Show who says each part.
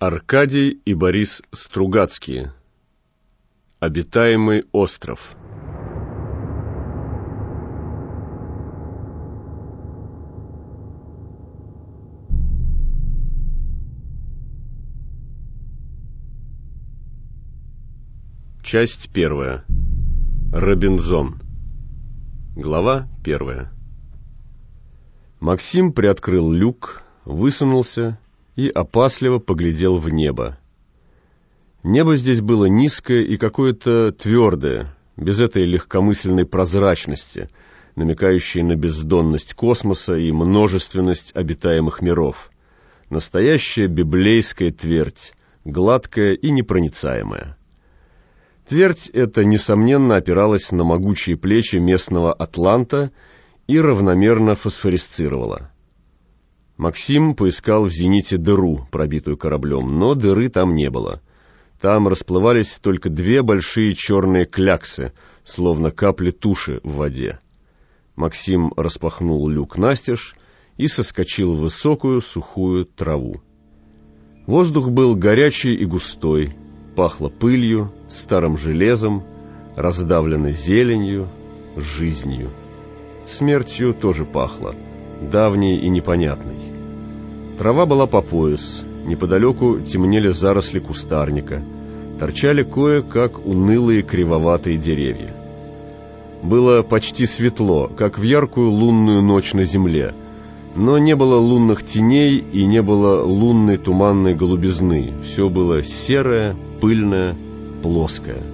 Speaker 1: Аркадий и Борис Стругацкие. Обитаемый остров. Часть первая. Робинзон. Глава первая. Максим приоткрыл люк, высунулся и опасливо поглядел в небо. Небо здесь было низкое и какое-то твердое, без этой легкомысленной прозрачности, намекающей на бездонность космоса и множественность обитаемых миров. Настоящая библейская твердь, гладкая и непроницаемая. Твердь эта, несомненно, опиралась на могучие плечи местного Атланта и равномерно фосфорисцировала. Максим поискал в зените дыру, пробитую кораблем, но дыры там не было. Там расплывались только две большие черные кляксы, словно капли туши в воде. Максим распахнул люк настежь и соскочил в высокую сухую траву. Воздух был горячий и густой, пахло пылью, старым железом, раздавленной зеленью, жизнью. Смертью тоже пахло — давней и непонятной. Трава была по пояс, неподалеку темнели заросли кустарника, торчали кое-как унылые кривоватые деревья. Было почти светло, как в яркую лунную ночь на земле, но не было лунных теней и не было лунной туманной голубизны, все было серое, пыльное, плоское.